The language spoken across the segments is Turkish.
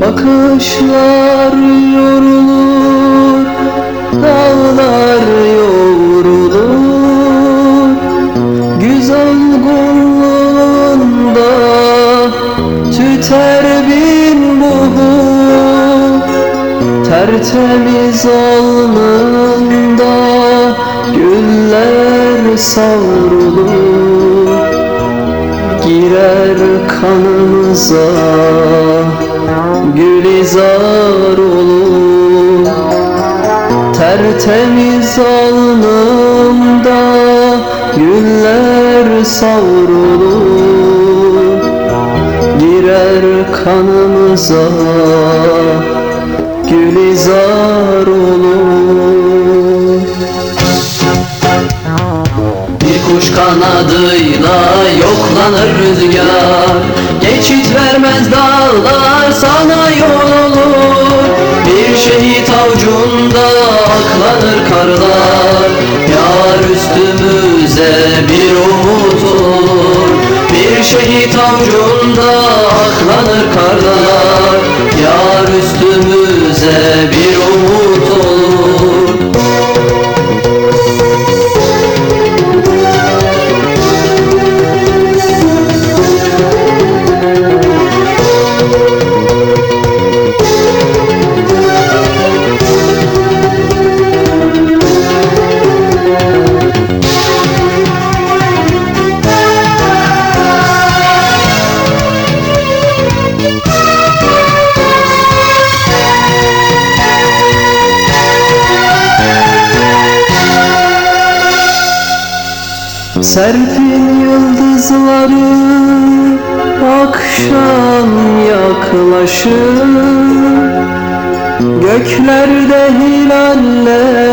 Bakışlar yorulur Dağlar yoğrulur Güzel kulluğunda Tüter bin buhu Tertemiz alnında Güller savrulur. Girer kanımıza Gülizar olur. Tertemiz alnımda Güller savrulur. Girer kanımıza Gülizar olur. Bir kuş kanadıyla yoklanır rüzgar. Geçit vermez dağlar sana yol olur. Bir şehit avucunda aklanır karlar. Yar üstümüze bir umut olur. Bir şehit avucunda aklanır karlar. Yar üstümüze bir umut Serpil yıldızları akşam yaklaşır. Göklerde hilaller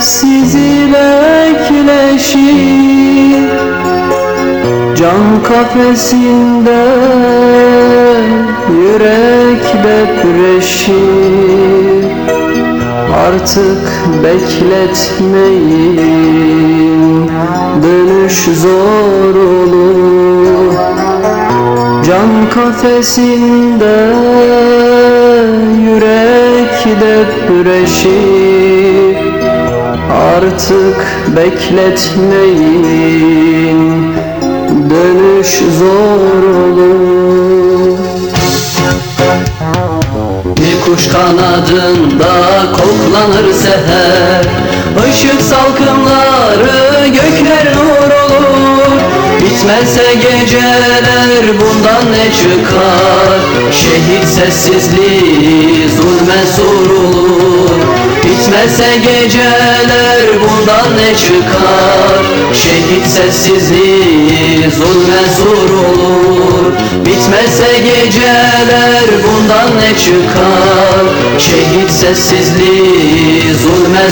sizi bekleşir. Can kafesinde yürek depreşir Artık bekletmeyin. Dönüş zor olur. Can kafesinde yürek depreşir Artık bekletmeyin. Dönüş zor kanadında koklanır seher. Işık salkımları gökler nur olur. Bitmezse geceler bundan ne çıkar? Şehit sessizliği zulme sorulur Bitmezse geceler bundan ne çıkar? Şehit sessizliği zulme sorulur Bitmezse geceler bundan ne çıkar? Şehit sessizliği zulme